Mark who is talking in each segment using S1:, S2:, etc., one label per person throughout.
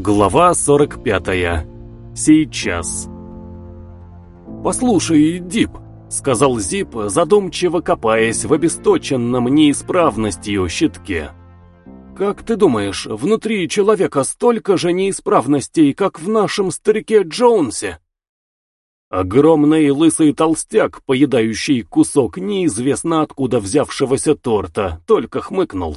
S1: Глава 45. Сейчас. «Послушай, Дип», — сказал Зип, задумчиво копаясь в обесточенном неисправностью щитке. «Как ты думаешь, внутри человека столько же неисправностей, как в нашем старике Джонсе?» Огромный лысый толстяк, поедающий кусок неизвестно откуда взявшегося торта, только хмыкнул.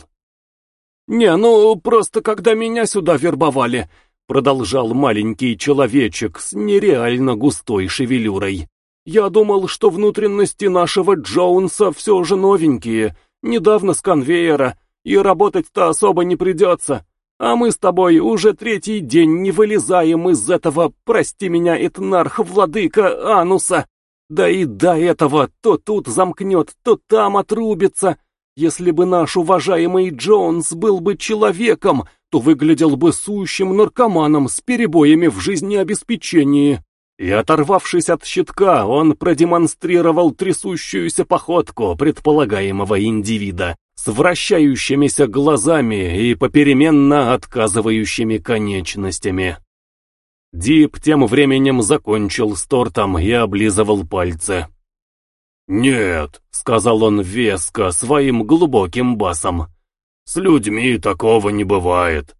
S1: «Не, ну, просто когда меня сюда вербовали», — продолжал маленький человечек с нереально густой шевелюрой. «Я думал, что внутренности нашего Джоунса все же новенькие, недавно с конвейера, и работать-то особо не придется. А мы с тобой уже третий день не вылезаем из этого, прости меня, этнарх-владыка Ануса. Да и до этого то тут замкнет, то там отрубится». Если бы наш уважаемый Джонс был бы человеком, то выглядел бы сущим наркоманом с перебоями в жизнеобеспечении. И оторвавшись от щитка, он продемонстрировал трясущуюся походку предполагаемого индивида с вращающимися глазами и попеременно отказывающими конечностями. Дип тем временем закончил с тортом и облизывал пальцы. «Нет», — сказал он веско, своим глубоким басом, — «с людьми такого не бывает.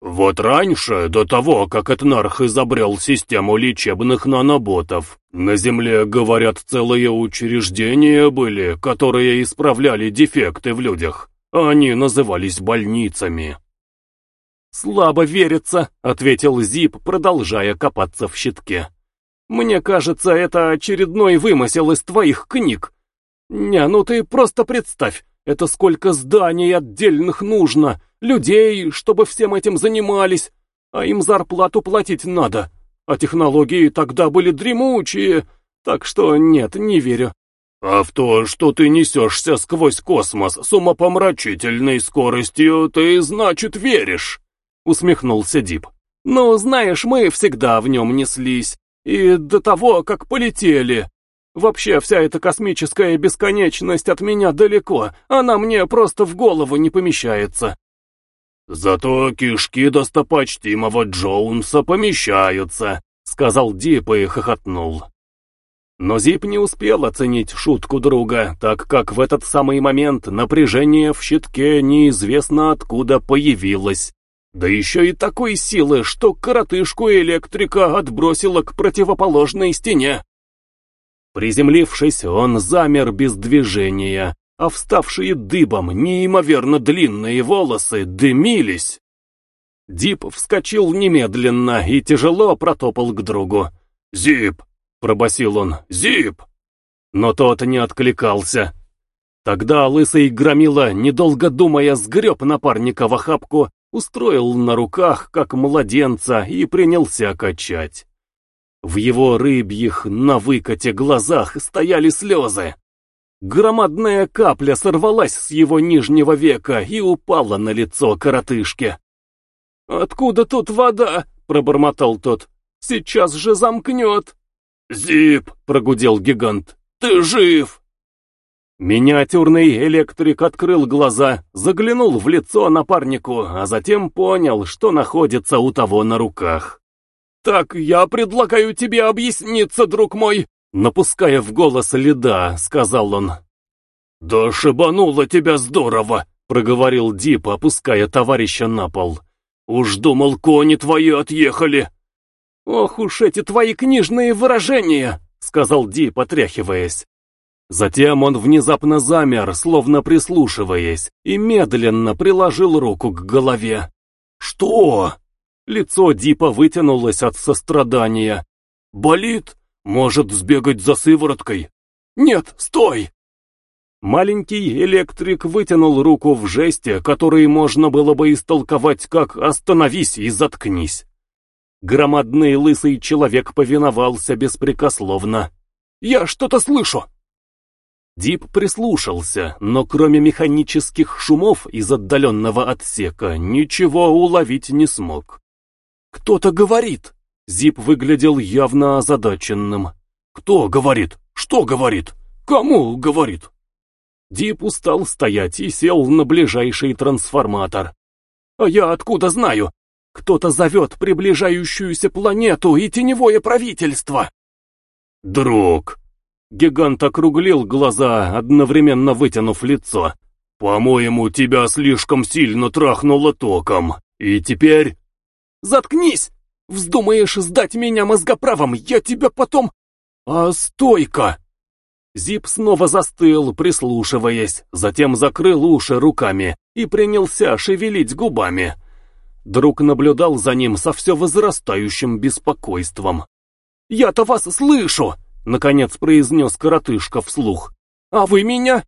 S1: Вот раньше, до того, как Этнарх изобрел систему лечебных наноботов, на Земле, говорят, целые учреждения были, которые исправляли дефекты в людях. Они назывались больницами». «Слабо верится», — ответил Зип, продолжая копаться в щитке. Мне кажется, это очередной вымысел из твоих книг. Не, ну ты просто представь, это сколько зданий отдельных нужно, людей, чтобы всем этим занимались, а им зарплату платить надо. А технологии тогда были дремучие, так что нет, не верю. А в то, что ты несешься сквозь космос с умопомрачительной скоростью, ты, значит, веришь, усмехнулся Дип. Ну, знаешь, мы всегда в нем неслись. И до того, как полетели. Вообще, вся эта космическая бесконечность от меня далеко, она мне просто в голову не помещается. «Зато кишки достопочтимого Джоунса помещаются», — сказал Дип и хохотнул. Но Зип не успел оценить шутку друга, так как в этот самый момент напряжение в щитке неизвестно откуда появилось. Да еще и такой силы, что коротышку электрика отбросило к противоположной стене. Приземлившись, он замер без движения, а вставшие дыбом неимоверно длинные волосы дымились. Дип вскочил немедленно и тяжело протопал к другу. «Зип!» — пробасил он. «Зип!» Но тот не откликался. Тогда лысый громила, недолго думая, сгреб напарника в охапку устроил на руках, как младенца, и принялся качать. В его рыбьих на выкате глазах стояли слезы. Громадная капля сорвалась с его нижнего века и упала на лицо коротышки. «Откуда тут вода?» — пробормотал тот. «Сейчас же замкнет!» «Зип!» — прогудел гигант. «Ты жив!» Миниатюрный электрик открыл глаза, заглянул в лицо напарнику, а затем понял, что находится у того на руках. «Так я предлагаю тебе объясниться, друг мой!» Напуская в голос леда, сказал он. «Да шибануло тебя здорово!» — проговорил Дип, опуская товарища на пол. «Уж думал, кони твои отъехали!» «Ох уж эти твои книжные выражения!» — сказал Дип, отряхиваясь. Затем он внезапно замер, словно прислушиваясь, и медленно приложил руку к голове. «Что?» Лицо Дипа вытянулось от сострадания. «Болит? Может сбегать за сывороткой?» «Нет, стой!» Маленький электрик вытянул руку в жесте, который можно было бы истолковать как «остановись и заткнись». Громадный лысый человек повиновался беспрекословно. «Я что-то слышу!» Дип прислушался, но кроме механических шумов из отдаленного отсека ничего уловить не смог. «Кто-то говорит!» Зип выглядел явно озадаченным. «Кто говорит? Что говорит? Кому говорит?» Дип устал стоять и сел на ближайший трансформатор. «А я откуда знаю? Кто-то зовет приближающуюся планету и теневое правительство. Друг. Гигант округлил глаза, одновременно вытянув лицо. «По-моему, тебя слишком сильно трахнуло током. И теперь...» «Заткнись! Вздумаешь сдать меня мозгоправом, я тебя потом...» «А стойка!» Зип снова застыл, прислушиваясь, затем закрыл уши руками и принялся шевелить губами. Друг наблюдал за ним со все возрастающим беспокойством. «Я-то вас слышу!» — наконец произнес коротышка вслух. «А вы меня?»